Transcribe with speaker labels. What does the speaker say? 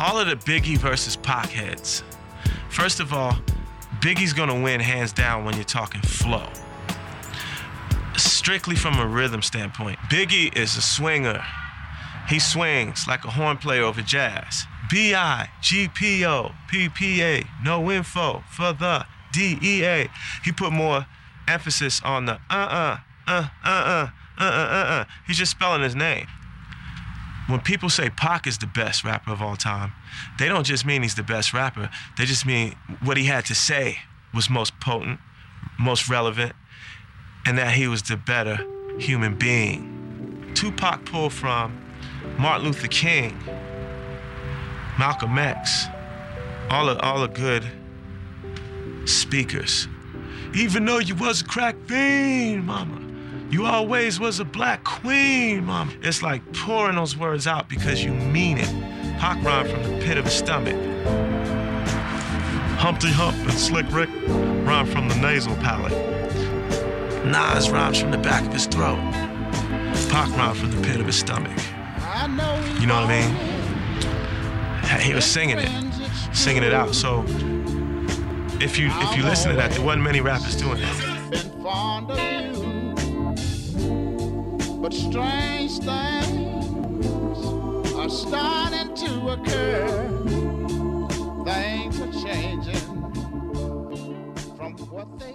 Speaker 1: all of the Biggie versus Pac heads. First of all, Biggie's gonna win hands down when you're talking flow. Strictly from a rhythm standpoint, Biggie is a swinger. He swings like a horn player over jazz. B-I, no info for the D-E-A. He put more emphasis on the uh-uh, uh, uh-uh, uh-uh, uh-uh. He's just spelling his name. When people say Pac is the best rapper of all time, they don't just mean he's the best rapper. They just mean what he had to say was most potent, most relevant, and that he was the better human being. Tupac pulled from Martin Luther King, Malcolm X, all the, all the good speakers. Even though you was a crack fiend, mama, you always was a black queen, mama. It's like pouring those words out because you mean it. Pac rhyme from the pit of his stomach. Humpty Hump and Slick Rick rhyme from the nasal palate. Nas rhymes from the back of his throat. Pac rhyme from the pit of his stomach. You know what I mean? He was singing it, singing it out. So if you if you listen to that, there wasn't many rappers doing that.
Speaker 2: But strange things are starting to occur. Things are changing from what they